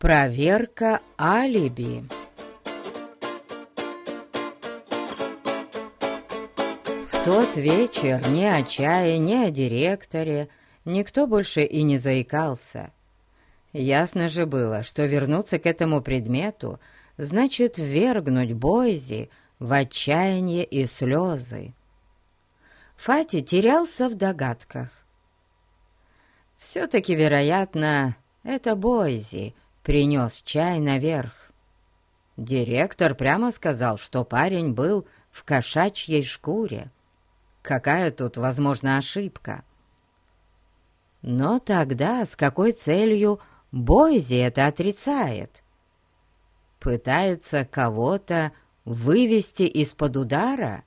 Проверка алиби. В тот вечер ни о чае, ни о директоре никто больше и не заикался. Ясно же было, что вернуться к этому предмету значит ввергнуть Бойзи в отчаяние и слезы. Фати терялся в догадках. Все-таки, вероятно, это Бойзи принес чай наверх. Директор прямо сказал, что парень был в кошачьей шкуре. Какая тут, возможно, ошибка? Но тогда с какой целью Бойзи это отрицает? Пытается кого-то вывести из-под удара?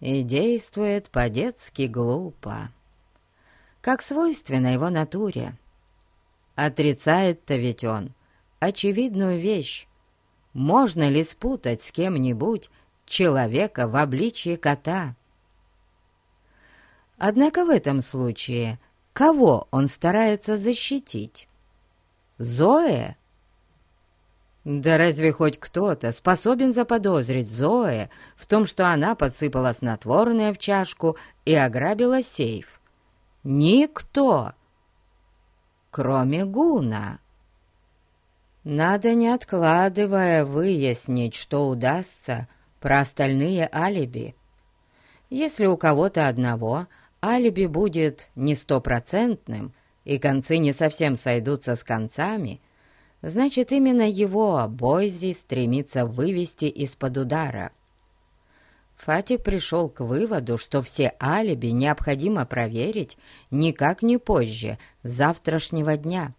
И действует по-детски глупо, как свойственно его натуре. Отрицает-то ведь он очевидную вещь. Можно ли спутать с кем-нибудь человека в обличье кота? Однако в этом случае кого он старается защитить? Зоэ? Да разве хоть кто-то способен заподозрить Зоэ в том, что она подсыпала снотворное в чашку и ограбила сейф? Никто! Кроме Гуна. Надо, не откладывая, выяснить, что удастся про остальные алиби. Если у кого-то одного алиби будет не стопроцентным, и концы не совсем сойдутся с концами, значит, именно его Бойзи стремится вывести из-под удара. Фатик пришел к выводу, что все алиби необходимо проверить никак не позже завтрашнего дня.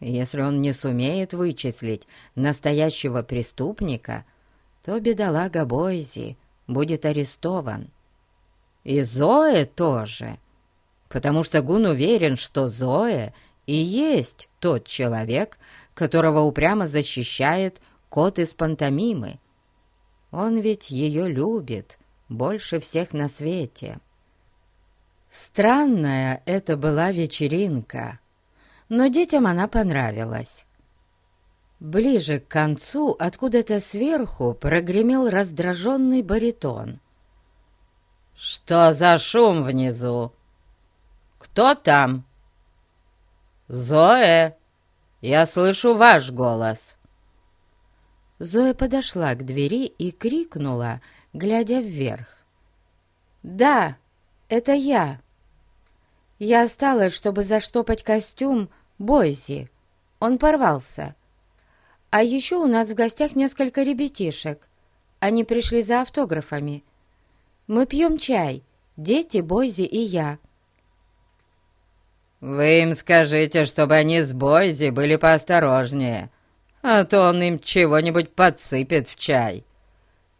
Если он не сумеет вычислить настоящего преступника, то бедолага Бойзи будет арестован. И Зоэ тоже, потому что Гун уверен, что Зоэ и есть тот человек, которого упрямо защищает кот из пантомимы. Он ведь ее любит больше всех на свете. Странная это была вечеринка, но детям она понравилась. Ближе к концу откуда-то сверху прогремел раздраженный баритон. «Что за шум внизу? Кто там?» «Зоэ, я слышу ваш голос!» Зоя подошла к двери и крикнула, глядя вверх. «Да, это я. Я осталась, чтобы заштопать костюм Бойзи. Он порвался. А еще у нас в гостях несколько ребятишек. Они пришли за автографами. Мы пьем чай, дети, Бойзи и я». «Вы им скажите, чтобы они с Бойзи были поосторожнее», а то он им чего-нибудь подсыпет в чай!»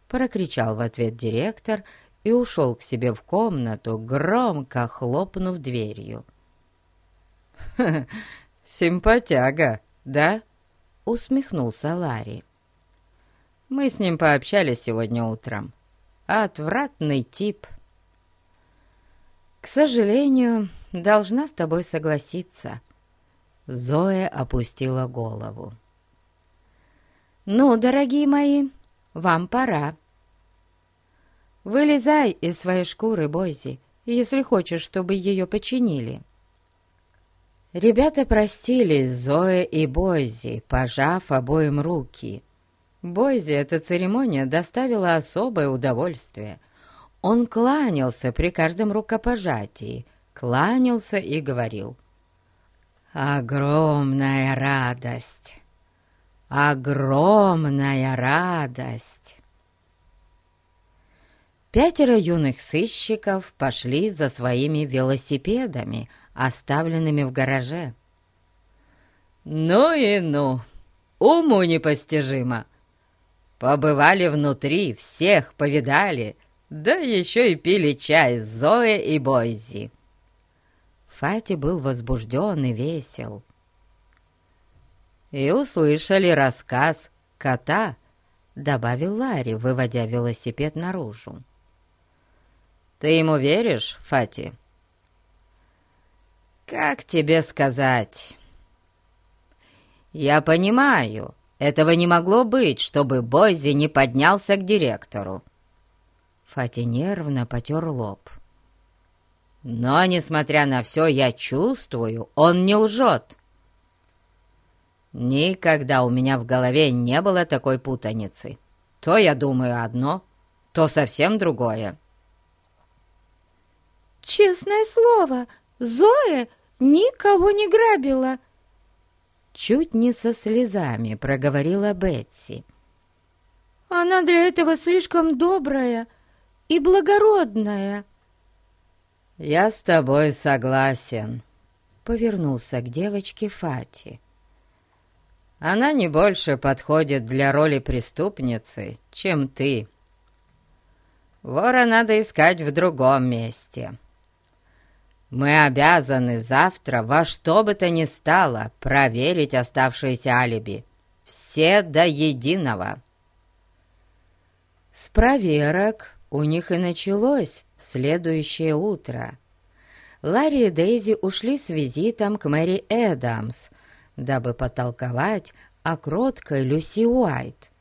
Прокричал в ответ директор и ушел к себе в комнату, громко хлопнув дверью. «Ха симпатяга, да?» — усмехнулся Ларри. «Мы с ним пообщались сегодня утром. Отвратный тип». «К сожалению, должна с тобой согласиться». Зоя опустила голову. «Ну, дорогие мои, вам пора. Вылезай из своей шкуры, Бойзи, если хочешь, чтобы ее починили». Ребята простились Зоe и Бойзи, пожав обоим руки. Бойзи эта церемония доставила особое удовольствие. Он кланялся при каждом рукопожатии, кланялся и говорил «Огромная радость!» Огромная радость. Пятеро юных сыщиков пошли за своими велосипедами, оставленными в гараже. «Ну и ну! Уму непостижимо! Побывали внутри, всех повидали, да еще и пили чай с Зоей и Бойзи!» Фати был возбужден и весел и услышали рассказ кота», — добавил Ларри, выводя велосипед наружу. «Ты ему веришь, Фати?» «Как тебе сказать?» Я понимаю, этого не могло быть, чтобы Бойзи не поднялся к директору. Фати нервно потер лоб. Но, несмотря на все, я чувствую, он не лжет. Никогда у меня в голове не было такой путаницы. То я думаю одно, то совсем другое. «Честное слово, Зоя никого не грабила!» Чуть не со слезами проговорила Бетси. «Она для этого слишком добрая и благородная!» «Я с тобой согласен», — повернулся к девочке Фати. «Она не больше подходит для роли преступницы, чем ты. Вора надо искать в другом месте». Мы обязаны завтра во что бы то ни стало проверить оставшиеся алиби. Все до единого. С проверок у них и началось следующее утро. Ларри и Дейзи ушли с визитом к Мэри Эдамс, дабы потолковать о кроткой Люси Уайт.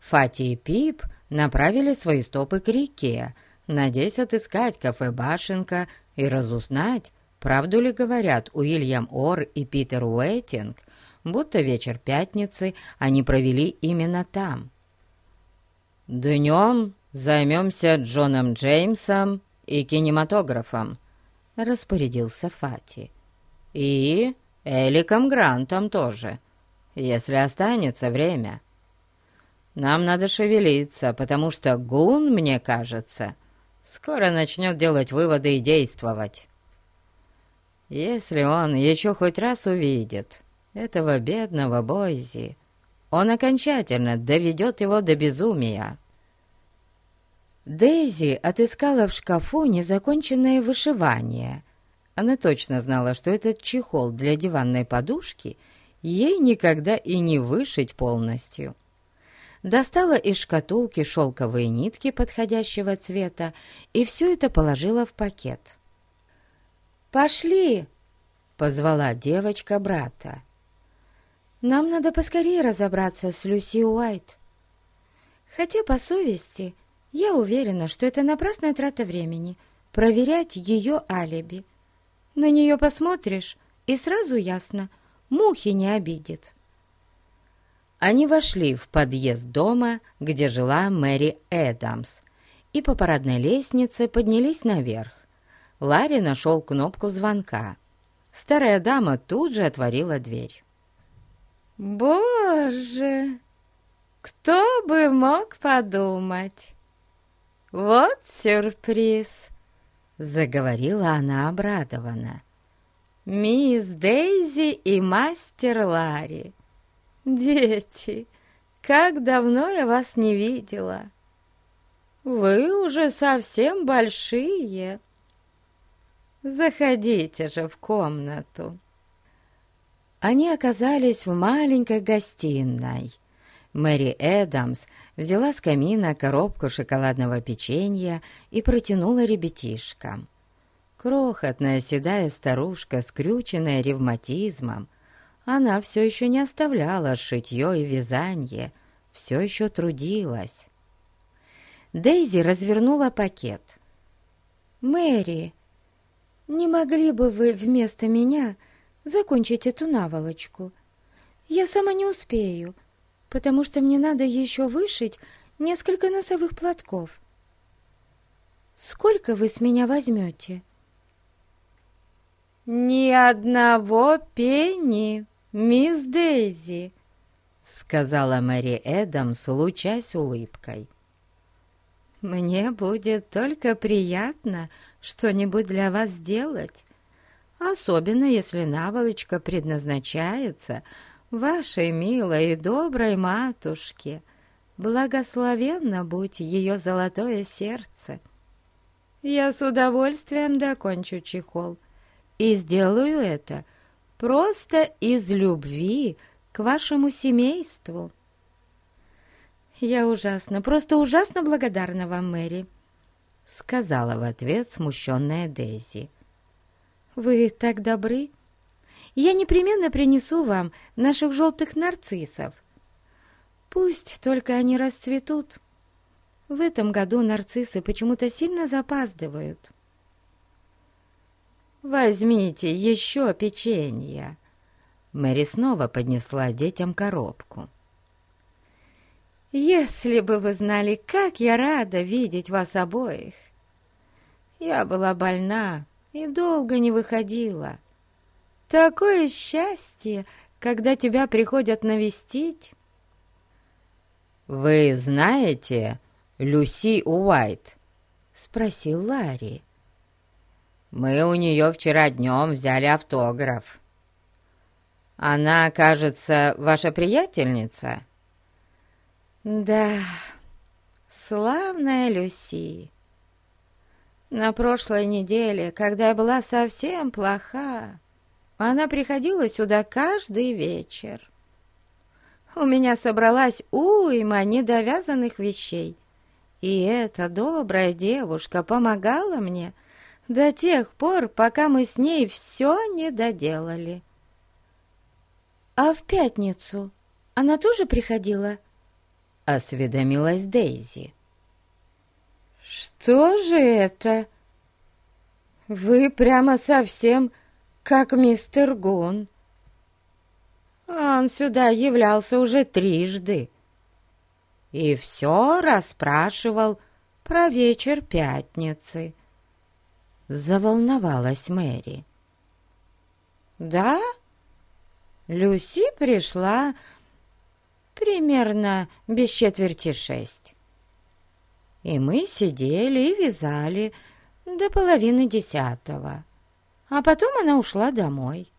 Фати и Пип направили свои стопы к реке, надеясь отыскать кафе «Башенка» и разузнать, правду ли говорят Уильям Ор и Питер Уэйтинг, будто вечер пятницы они провели именно там. «Днем займемся Джоном Джеймсом и кинематографом», — распорядился Фати. «И Эликом Грантом тоже, если останется время. Нам надо шевелиться, потому что Гун, мне кажется, скоро начнет делать выводы и действовать. Если он еще хоть раз увидит этого бедного Бойзи, он окончательно доведет его до безумия. Дейзи отыскала в шкафу незаконченное вышивание. Она точно знала, что этот чехол для диванной подушки ей никогда и не вышить полностью достала из шкатулки шелковые нитки подходящего цвета и все это положила в пакет. «Пошли!» — позвала девочка брата. «Нам надо поскорее разобраться с Люси Уайт. Хотя, по совести, я уверена, что это напрасная трата времени — проверять ее алиби. На нее посмотришь, и сразу ясно — мухи не обидит». Они вошли в подъезд дома, где жила Мэри Эдамс, и по парадной лестнице поднялись наверх. Ларри нашел кнопку звонка. Старая дама тут же отворила дверь. «Боже, кто бы мог подумать! Вот сюрприз!» Заговорила она обрадованно. «Мисс Дейзи и мастер Ларри, «Дети, как давно я вас не видела! Вы уже совсем большие! Заходите же в комнату!» Они оказались в маленькой гостиной. Мэри Эдамс взяла с камина коробку шоколадного печенья и протянула ребятишкам. Крохотная седая старушка, скрюченная ревматизмом, она все еще не оставляла шитье и вязание, все еще трудилась. Дейзи развернула пакет. «Мэри, не могли бы вы вместо меня закончить эту наволочку? Я сама не успею, потому что мне надо еще вышить несколько носовых платков. Сколько вы с меня возьмете?» «Ни одного пенни!» «Мисс Дейзи», — сказала Мэри Эдамс, лучась улыбкой. «Мне будет только приятно что-нибудь для вас сделать, особенно если наволочка предназначается вашей милой и доброй матушке. Благословенно будь ее золотое сердце. Я с удовольствием докончу чехол и сделаю это — просто из любви к вашему семейству. Я ужасно, просто ужасно благодарна вам, Мэри, сказала в ответ смущенная Дейзи. Вы так добры я непременно принесу вам наших желтых нарциссов. Пусть только они расцветут. В этом году нарциссы почему-то сильно запаздывают. «Возьмите еще печенье!» Мэри снова поднесла детям коробку. «Если бы вы знали, как я рада видеть вас обоих! Я была больна и долго не выходила. Такое счастье, когда тебя приходят навестить!» «Вы знаете Люси Уайт?» — спросил Ларри. «Мы у нее вчера днем взяли автограф. Она, кажется, ваша приятельница?» «Да, славная Люси. На прошлой неделе, когда я была совсем плоха, она приходила сюда каждый вечер. У меня собралась уйма недовязанных вещей, и эта добрая девушка помогала мне до тех пор, пока мы с ней все не доделали. «А в пятницу она тоже приходила?» — осведомилась Дейзи. «Что же это? Вы прямо совсем как мистер Гун. Он сюда являлся уже трижды и все расспрашивал про вечер пятницы. Заволновалась Мэри. «Да, Люси пришла примерно без четверти шесть. И мы сидели и вязали до половины десятого, а потом она ушла домой.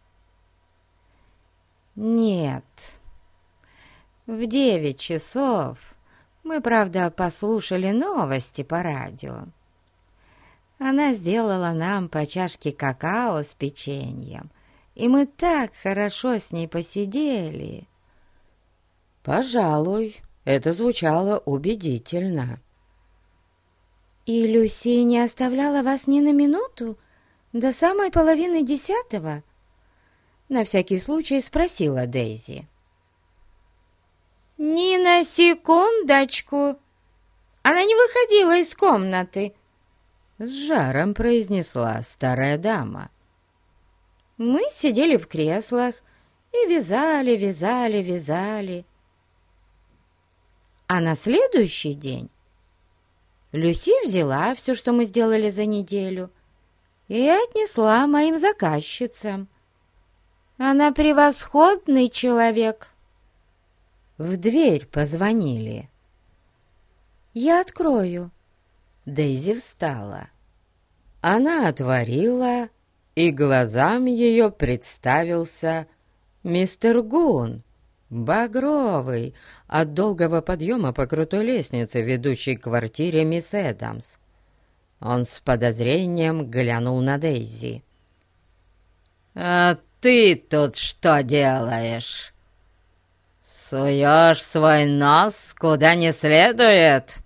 Нет, в девять часов мы, правда, послушали новости по радио. Она сделала нам по чашке какао с печеньем, и мы так хорошо с ней посидели. Пожалуй, это звучало убедительно. «И Люси не оставляла вас ни на минуту? До самой половины десятого?» На всякий случай спросила Дейзи. «Ни на секундочку! Она не выходила из комнаты!» С жаром произнесла старая дама. «Мы сидели в креслах и вязали, вязали, вязали. А на следующий день Люси взяла все, что мы сделали за неделю, и отнесла моим заказчицам. Она превосходный человек!» В дверь позвонили. «Я открою». Дейзи встала. Она отворила, и глазам ее представился мистер Гун, багровый, от долгого подъема по крутой лестнице, ведущей к квартире мисс Эдамс. Он с подозрением глянул на Дейзи. «А ты тут что делаешь?» «Суешь свой нос куда не следует?»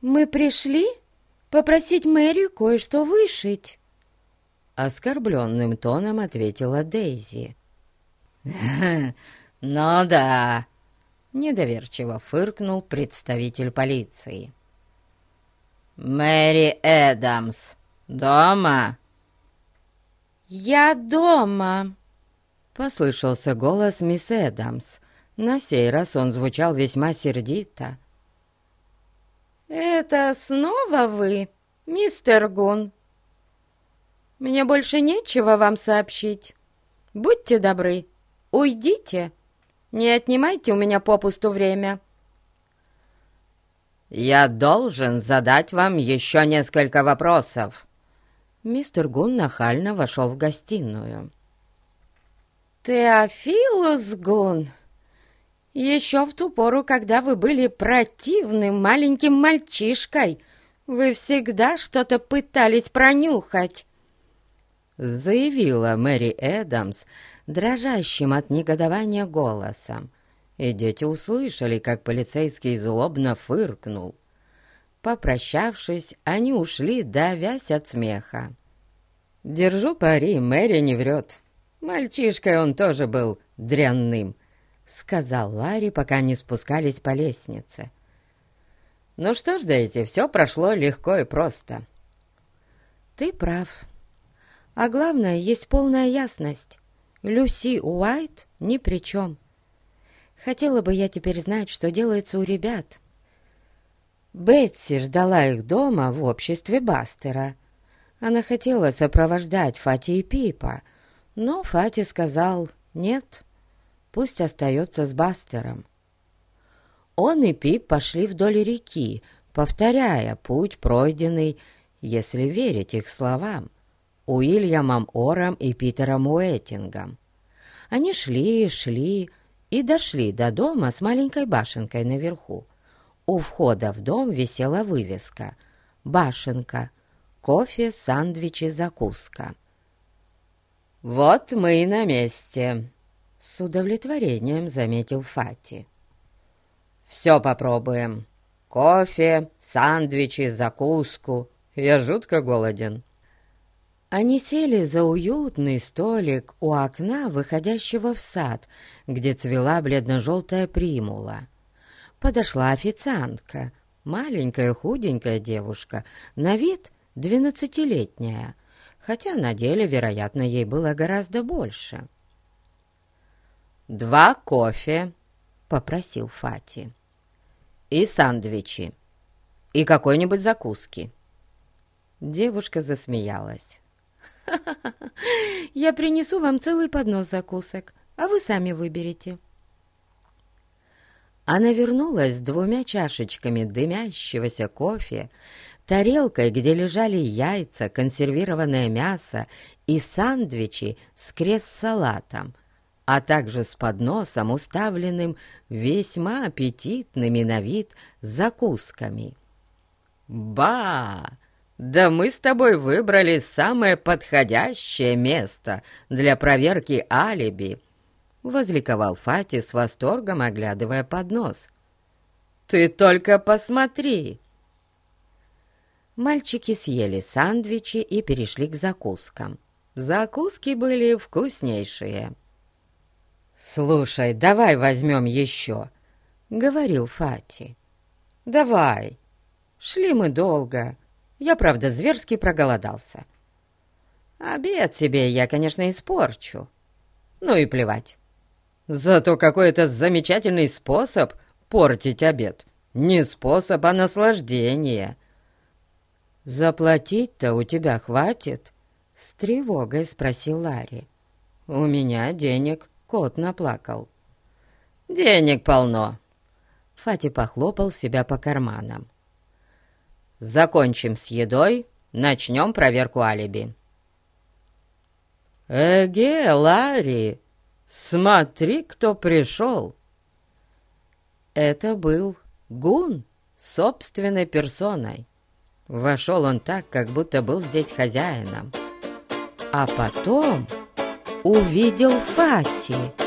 «Мы пришли попросить Мэри кое-что вышить», — оскорбленным тоном ответила Дейзи. «Ну да», — недоверчиво фыркнул представитель полиции. «Мэри Эдамс дома?» «Я дома», — послышался голос мисс Эдамс, на сей раз он звучал весьма сердито. «Это снова вы, мистер Гун? Мне больше нечего вам сообщить. Будьте добры, уйдите. Не отнимайте у меня попусту время». «Я должен задать вам еще несколько вопросов». Мистер Гун нахально вошел в гостиную. «Теофилус Гун!» Еще в ту пору, когда вы были противным маленьким мальчишкой, вы всегда что-то пытались пронюхать!» Заявила Мэри Эдамс дрожащим от негодования голосом. И дети услышали, как полицейский злобно фыркнул. Попрощавшись, они ушли, давясь от смеха. «Держу пари, Мэри не врет. Мальчишкой он тоже был дрянным, сказал Ларри, пока не спускались по лестнице. Ну что ж, Дейзи, все прошло легко и просто. Ты прав. А главное, есть полная ясность. Люси Уайт ни при чем. Хотела бы я теперь знать, что делается у ребят. Бетси ждала их дома в обществе Бастера. Она хотела сопровождать Фати и Пипа, но Фати сказал «нет, пусть остается с Бастером». Он и Пип пошли вдоль реки, повторяя путь пройденный, если верить их словам, Уильямом Ором и Питером Уэттингом. Они шли и шли и дошли до дома с маленькой башенкой наверху. У входа в дом висела вывеска «Башенка. Кофе, сандвичи, закуска». «Вот мы и на месте», — с удовлетворением заметил Фати. «Все попробуем. Кофе, сандвичи, закуску. Я жутко голоден». Они сели за уютный столик у окна, выходящего в сад, где цвела бледно-желтая примула подошла официантка, маленькая худенькая девушка, на вид двенадцатилетняя, хотя на деле, вероятно, ей было гораздо больше. «Два кофе», — попросил Фати, — «и сандвичи, и какой-нибудь закуски». Девушка засмеялась. «Ха -ха -ха, я принесу вам целый поднос закусок, а вы сами выберете». Она вернулась с двумя чашечками дымящегося кофе, тарелкой, где лежали яйца, консервированное мясо и сандвичи с крест-салатом, а также с подносом, уставленным весьма аппетитными на вид закусками. «Ба! Да мы с тобой выбрали самое подходящее место для проверки алиби!» — возликовал Фати с восторгом, оглядывая поднос. «Ты только посмотри!» Мальчики съели сандвичи и перешли к закускам. Закуски были вкуснейшие. «Слушай, давай возьмем еще», — говорил Фати. «Давай. Шли мы долго. Я, правда, зверски проголодался. Обед себе я, конечно, испорчу. Ну и плевать. Зато какой это замечательный способ портить обед. Не способ, а наслаждение. «Заплатить-то у тебя хватит?» — с тревогой спросил Ларри. «У меня денег кот наплакал». «Денег полно!» Фати похлопал себя по карманам. «Закончим с едой, начнем проверку алиби». «Эге, Ларри!» «Смотри, кто пришел!» Это был Гун собственной персоной. Вошел он так, как будто был здесь хозяином. А потом увидел Фати.